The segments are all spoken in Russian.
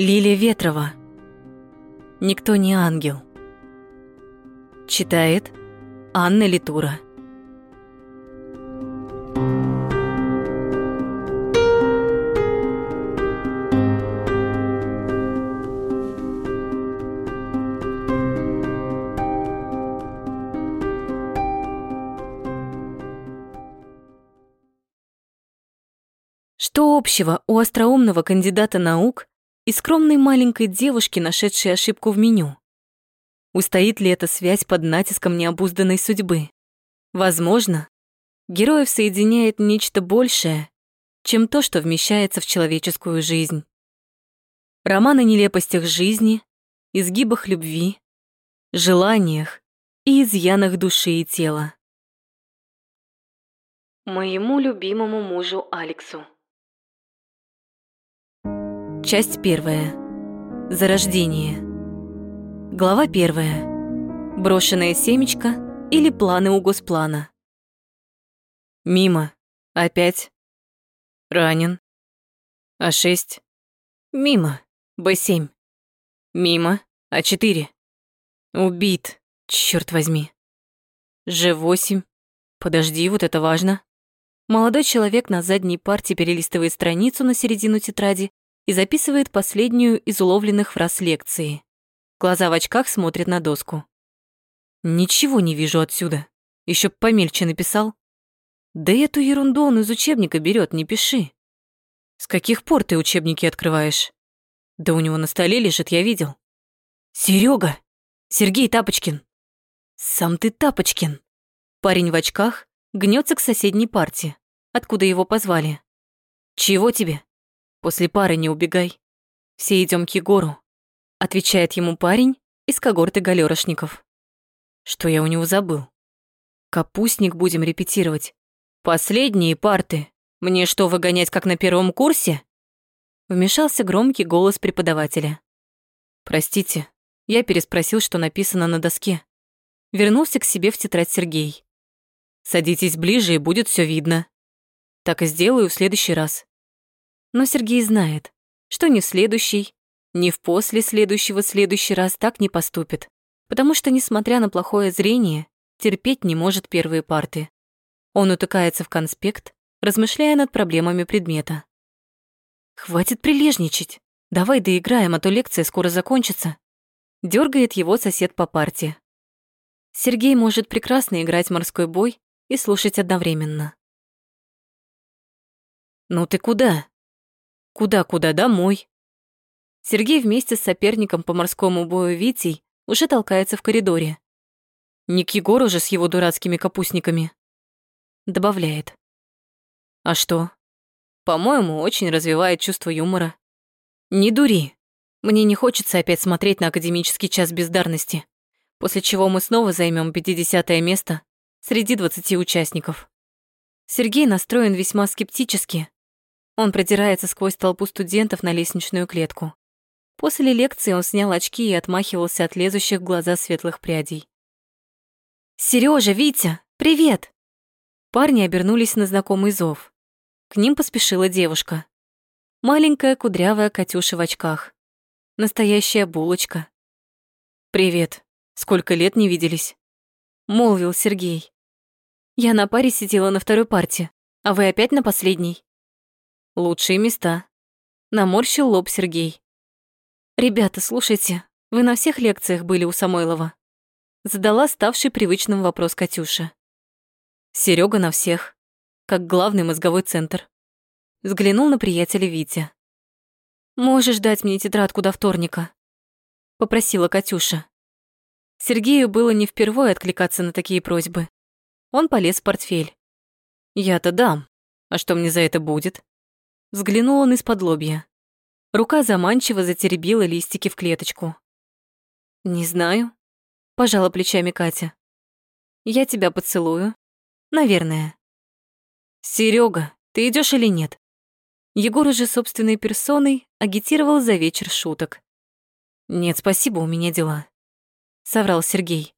Лилия Ветрова. Никто не ангел. Читает Анна Литура. Что общего у остроумного кандидата наук и скромной маленькой девушки, нашедшей ошибку в меню. Устоит ли эта связь под натиском необузданной судьбы? Возможно, героев соединяет нечто большее, чем то, что вмещается в человеческую жизнь. Роман о нелепостях жизни, изгибах любви, желаниях и изъянах души и тела. Моему любимому мужу Алексу. Часть первая. Зарождение. Глава первая. Брошенное семечко или планы у госплана. Мимо. Опять. Ранен. А6. Мимо. Б7. Мимо. А4. Убит. Черт возьми. Ж8. Подожди, вот это важно. Молодой человек на задней парте перелистывает страницу на середину тетради и записывает последнюю из уловленных фраз лекции. Глаза в очках смотрят на доску. «Ничего не вижу отсюда. Еще помельче написал». «Да эту ерунду он из учебника берет, не пиши». «С каких пор ты учебники открываешь?» «Да у него на столе лежит, я видел». Серега, Сергей Тапочкин!» «Сам ты Тапочкин!» Парень в очках гнется к соседней парте, откуда его позвали. «Чего тебе?» После пары не убегай. Все идем к Егору, отвечает ему парень из когорты галёрошников. Что я у него забыл? Капустник будем репетировать. Последние парты. Мне что, выгонять как на первом курсе? Вмешался громкий голос преподавателя. Простите, я переспросил, что написано на доске. Вернулся к себе в тетрадь Сергей. Садитесь ближе, и будет все видно. Так и сделаю в следующий раз. Но Сергей знает, что ни в следующий, ни в после следующего следующий раз так не поступит, потому что, несмотря на плохое зрение, терпеть не может первые парты. Он утыкается в конспект, размышляя над проблемами предмета. «Хватит прилежничать. Давай доиграем, а то лекция скоро закончится», дергает его сосед по парте. Сергей может прекрасно играть морской бой и слушать одновременно. «Ну ты куда?» Куда-куда домой. Сергей вместе с соперником по морскому бою Витей уже толкается в коридоре. Не к Егору же с его дурацкими капустниками. Добавляет. А что? По-моему, очень развивает чувство юмора. Не дури. Мне не хочется опять смотреть на академический час бездарности, после чего мы снова займем 50 место среди 20 участников. Сергей настроен весьма скептически, он продирается сквозь толпу студентов на лестничную клетку. После лекции он снял очки и отмахивался от лезущих в глаза светлых прядей. «Серёжа, Витя, привет!» Парни обернулись на знакомый зов. К ним поспешила девушка. Маленькая кудрявая Катюша в очках. Настоящая булочка. «Привет. Сколько лет не виделись?» Молвил Сергей. «Я на паре сидела на второй парте, а вы опять на последней?» Лучшие места. Наморщил лоб Сергей. Ребята, слушайте, вы на всех лекциях были у Самойлова? Задала ставший привычным вопрос Катюша. Серега на всех, как главный мозговой центр. Взглянул на приятеля Витя. «Можешь дать мне тетрадку до вторника?» Попросила Катюша. Сергею было не впервые откликаться на такие просьбы. Он полез в портфель. «Я-то дам. А что мне за это будет?» Взглянул он из-под лобья. Рука заманчиво затеребила листики в клеточку. «Не знаю», — пожала плечами Катя. «Я тебя поцелую. Наверное». Серега, ты идешь или нет?» Егор уже собственной персоной агитировал за вечер шуток. «Нет, спасибо, у меня дела», — соврал Сергей.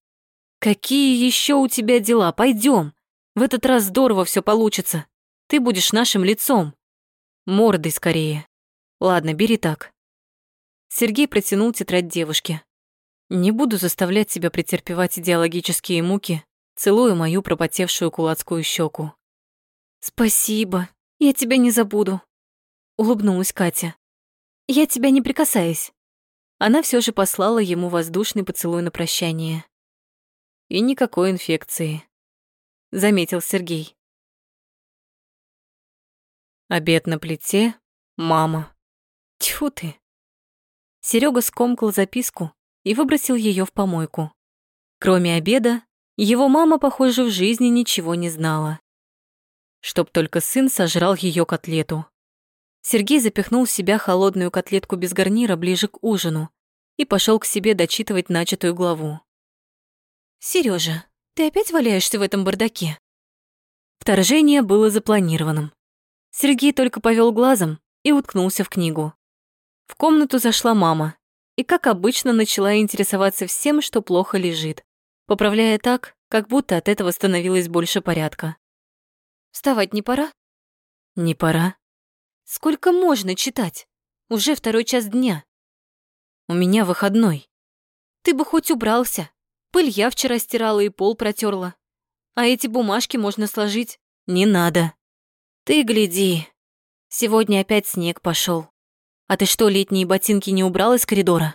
«Какие еще у тебя дела? Пойдем. В этот раз здорово все получится. Ты будешь нашим лицом». Мордой скорее. Ладно, бери так. Сергей протянул тетрадь девушке. «Не буду заставлять тебя претерпевать идеологические муки, целуя мою пропотевшую кулацкую щеку. «Спасибо, я тебя не забуду», — улыбнулась Катя. «Я тебя не прикасаюсь». Она все же послала ему воздушный поцелуй на прощание. «И никакой инфекции», — заметил Сергей. Обед на плите, мама. Тьфу ты. Серега скомкал записку и выбросил ее в помойку. Кроме обеда, его мама, похоже, в жизни ничего не знала. Чтоб только сын сожрал ее котлету. Сергей запихнул в себя холодную котлетку без гарнира ближе к ужину и пошел к себе дочитывать начатую главу. Сережа, ты опять валяешься в этом бардаке? Вторжение было запланированным. Сергей только повел глазом и уткнулся в книгу. В комнату зашла мама и, как обычно, начала интересоваться всем, что плохо лежит, поправляя так, как будто от этого становилось больше порядка. «Вставать не пора?» «Не пора». «Сколько можно читать? Уже второй час дня». «У меня выходной». «Ты бы хоть убрался. Пыль я вчера стирала и пол протерла. А эти бумажки можно сложить». «Не надо», ты гляди, сегодня опять снег пошел. А ты что, летние ботинки не убрал из коридора?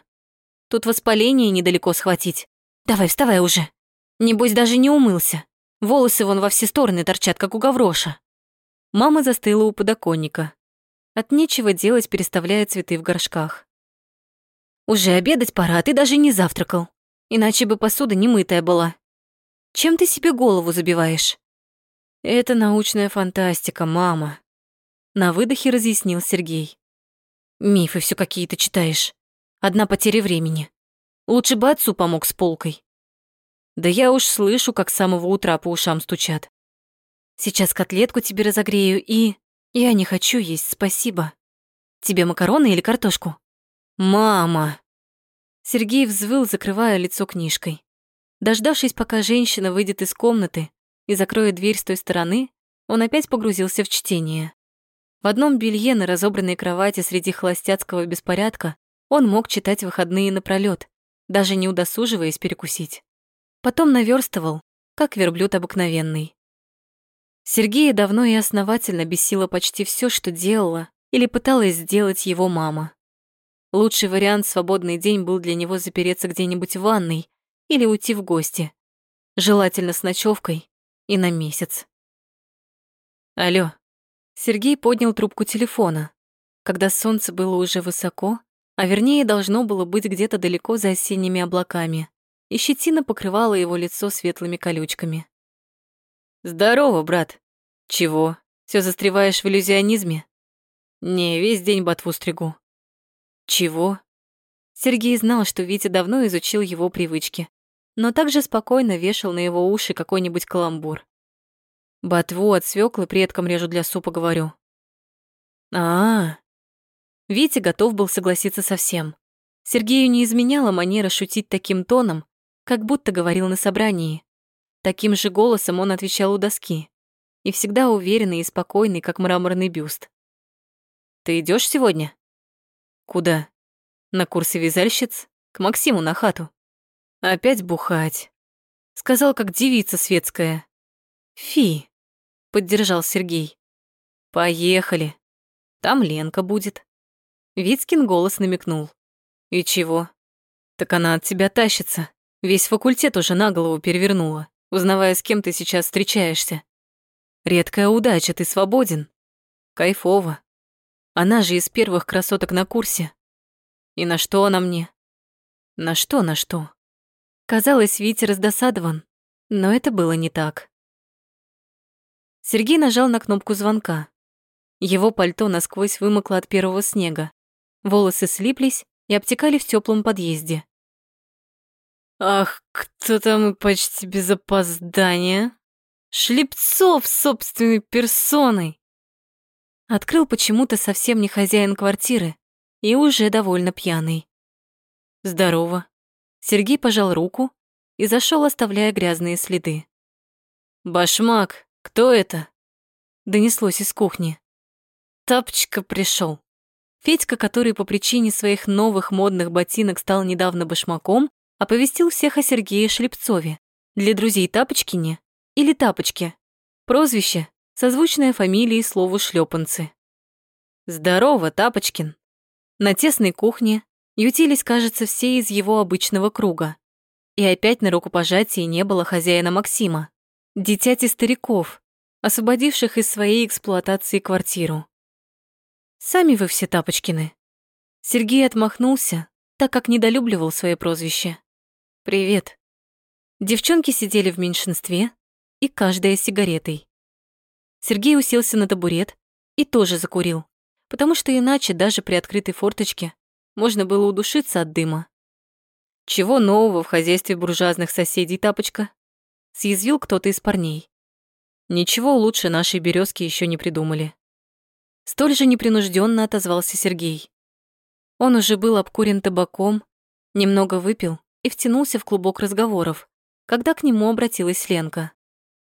Тут воспаление недалеко схватить. Давай, вставай уже. Небось, даже не умылся. Волосы вон во все стороны торчат, как у гавроша. Мама застыла у подоконника. От нечего делать, переставляя цветы в горшках. Уже обедать пора, а ты даже не завтракал. Иначе бы посуда не мытая была. Чем ты себе голову забиваешь? Это научная фантастика, мама. На выдохе разъяснил Сергей. Мифы все какие-то читаешь. Одна потеря времени. Лучше бы отцу помог с полкой. Да я уж слышу, как с самого утра по ушам стучат. Сейчас котлетку тебе разогрею и... Я не хочу есть, спасибо. Тебе макароны или картошку? Мама! Сергей взвыл, закрывая лицо книжкой. Дождавшись, пока женщина выйдет из комнаты, и закроя дверь с той стороны, он опять погрузился в чтение. В одном белье на разобранной кровати среди холостяцкого беспорядка он мог читать выходные напролёт, даже не удосуживаясь перекусить. Потом наверстывал, как верблюд обыкновенный. Сергея давно и основательно бесило почти все, что делала или пыталась сделать его мама. Лучший вариант свободный день был для него запереться где-нибудь в ванной или уйти в гости, желательно с ночевкой и на месяц. Алло. Сергей поднял трубку телефона, когда солнце было уже высоко, а вернее должно было быть где-то далеко за осенними облаками, и щетина покрывала его лицо светлыми колючками. «Здорово, брат. Чего, все застреваешь в иллюзионизме?» «Не, весь день ботву стригу». «Чего?» Сергей знал, что Витя давно изучил его привычки но также спокойно вешал на его уши какой-нибудь каламбур. Ботву от свеклы предкам режу для супа, говорю. А, -а, а Витя готов был согласиться со всем. Сергею не изменяла манера шутить таким тоном, как будто говорил на собрании. Таким же голосом он отвечал у доски. И всегда уверенный и спокойный, как мраморный бюст. «Ты идешь сегодня?» «Куда?» «На курсы вязальщиц? К Максиму на хату». Опять бухать. Сказал, как девица светская. Фи, поддержал Сергей. Поехали. Там Ленка будет. Вицкин голос намекнул. И чего? Так она от тебя тащится. Весь факультет уже на голову перевернула, узнавая, с кем ты сейчас встречаешься. Редкая удача, ты свободен. Кайфово. Она же из первых красоток на курсе. И на что она мне? На что, на что? Казалось, Витя раздосадован, но это было не так. Сергей нажал на кнопку звонка. Его пальто насквозь вымокло от первого снега. Волосы слиплись и обтекали в теплом подъезде. «Ах, кто там и почти без опоздания? Шлепцов собственной персоной!» Открыл почему-то совсем не хозяин квартиры и уже довольно пьяный. «Здорово», Сергей пожал руку и зашел, оставляя грязные следы. «Башмак, кто это?» Донеслось из кухни. «Тапочка пришел. Федька, который по причине своих новых модных ботинок стал недавно башмаком, оповестил всех о Сергее Шлепцове. Для друзей Тапочкине или Тапочке. Прозвище, созвучное фамилии слову шлепанцы. «Здорово, Тапочкин!» На тесной кухне ютились, кажется, все из его обычного круга. И опять на рукопожатии не было хозяина Максима, дитяти стариков, освободивших из своей эксплуатации квартиру. «Сами вы все Тапочкины». Сергей отмахнулся, так как недолюбливал свое прозвище. «Привет». Девчонки сидели в меньшинстве, и каждая сигаретой. Сергей уселся на табурет и тоже закурил, потому что иначе даже при открытой форточке можно было удушиться от дыма. «Чего нового в хозяйстве буржуазных соседей, тапочка?» Съязвил кто-то из парней. «Ничего лучше нашей березки еще не придумали». Столь же непринужденно отозвался Сергей. Он уже был обкурен табаком, немного выпил и втянулся в клубок разговоров, когда к нему обратилась Ленка.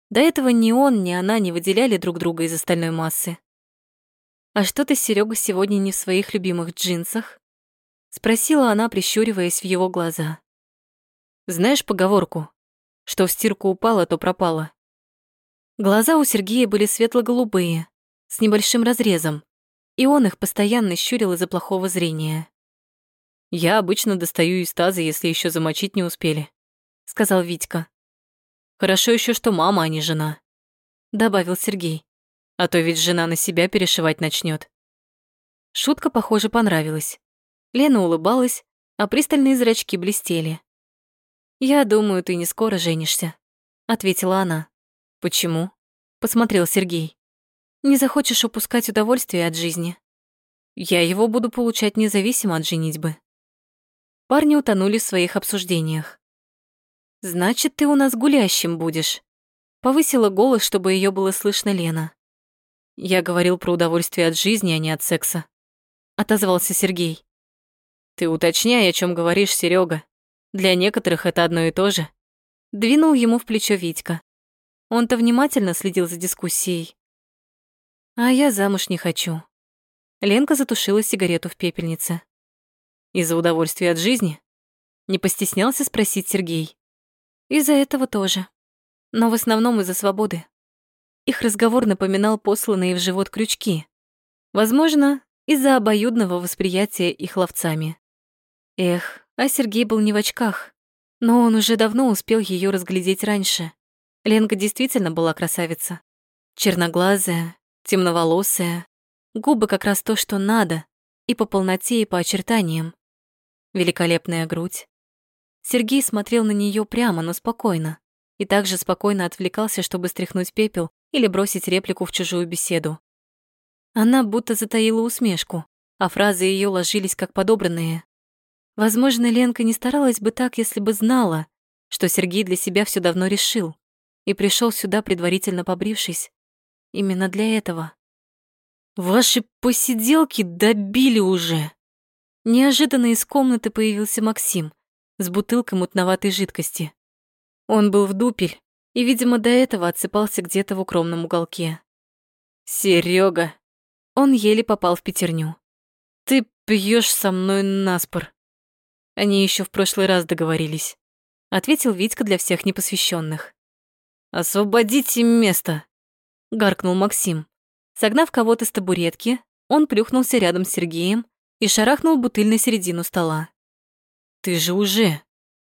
До этого ни он, ни она не выделяли друг друга из остальной массы. «А что ты, Серега, сегодня не в своих любимых джинсах?» Спросила она, прищуриваясь в его глаза. «Знаешь поговорку, что в стирку упало, то пропало?» Глаза у Сергея были светло-голубые, с небольшим разрезом, и он их постоянно щурил из-за плохого зрения. «Я обычно достаю из таза, если еще замочить не успели», — сказал Витька. «Хорошо еще, что мама, а не жена», — добавил Сергей. «А то ведь жена на себя перешивать начнет. Шутка, похоже, понравилась. Лена улыбалась, а пристальные зрачки блестели. «Я думаю, ты не скоро женишься», — ответила она. «Почему?» — посмотрел Сергей. «Не захочешь упускать удовольствие от жизни. Я его буду получать независимо от женитьбы». Парни утонули в своих обсуждениях. «Значит, ты у нас гулящим будешь», — повысила голос, чтобы ее было слышно Лена. «Я говорил про удовольствие от жизни, а не от секса», — отозвался Сергей. Ты уточняй, о чем говоришь, Серега. Для некоторых это одно и то же. Двинул ему в плечо Витька. Он-то внимательно следил за дискуссией. А я замуж не хочу. Ленка затушила сигарету в пепельнице. Из-за удовольствия от жизни? Не постеснялся спросить Сергей. Из-за этого тоже. Но в основном из-за свободы. Их разговор напоминал посланные в живот крючки. Возможно, из-за обоюдного восприятия их ловцами. Эх, а Сергей был не в очках. Но он уже давно успел ее разглядеть раньше. Ленка действительно была красавица. Черноглазая, темноволосая, губы как раз то, что надо, и по полноте, и по очертаниям. Великолепная грудь. Сергей смотрел на нее прямо, но спокойно, и также спокойно отвлекался, чтобы стряхнуть пепел или бросить реплику в чужую беседу. Она будто затаила усмешку, а фразы ее ложились как подобранные. Возможно, Ленка не старалась бы так, если бы знала, что Сергей для себя все давно решил и пришел сюда, предварительно побрившись, именно для этого. «Ваши посиделки добили уже!» Неожиданно из комнаты появился Максим с бутылкой мутноватой жидкости. Он был в дупель и, видимо, до этого отсыпался где-то в укромном уголке. Серега, Он еле попал в пятерню. «Ты пьешь со мной наспор. Они еще в прошлый раз договорились. Ответил Витька для всех непосвященных. «Освободите место!» — гаркнул Максим. Согнав кого-то с табуретки, он плюхнулся рядом с Сергеем и шарахнул бутыль на середину стола. «Ты же уже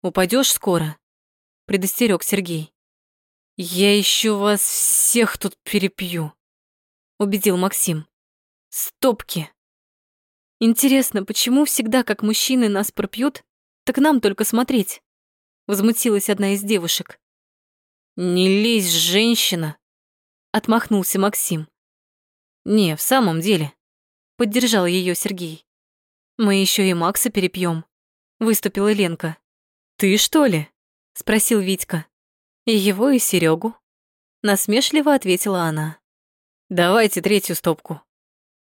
упадешь скоро», — предостерег Сергей. «Я еще вас всех тут перепью», — убедил Максим. «Стопки!» Интересно, почему всегда, как мужчины нас пропьют, так нам только смотреть? Возмутилась одна из девушек. Не лезь, женщина! Отмахнулся Максим. Не, в самом деле. Поддержал ее Сергей. Мы еще и Макса перепьем. Выступила Ленка. Ты что ли? Спросил Витька. И его, и Серегу. Насмешливо ответила она. Давайте третью стопку.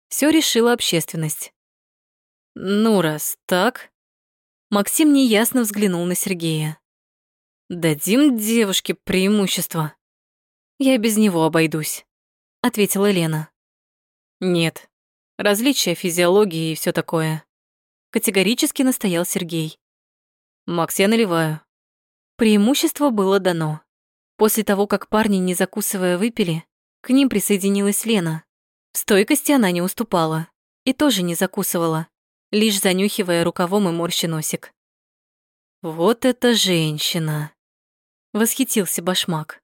Все решила общественность. Ну, раз так... Максим неясно взглянул на Сергея. «Дадим девушке преимущество». «Я без него обойдусь», — ответила Лена. «Нет, различия физиологии и все такое. Категорически настоял Сергей. «Макс, я наливаю». Преимущество было дано. После того, как парни, не закусывая, выпили, к ним присоединилась Лена. В стойкости она не уступала и тоже не закусывала, лишь занюхивая рукавом и морщи носик. «Вот это женщина!» — восхитился башмак.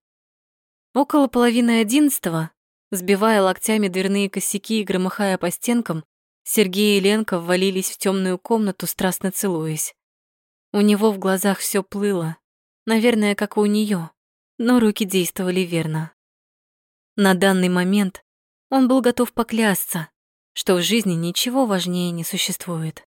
Около половины одиннадцатого, сбивая локтями дверные косяки и громыхая по стенкам, Сергей и Ленка ввалились в темную комнату, страстно целуясь. У него в глазах все плыло, наверное, как у нее, но руки действовали верно. На данный момент он был готов поклясться, что в жизни ничего важнее не существует.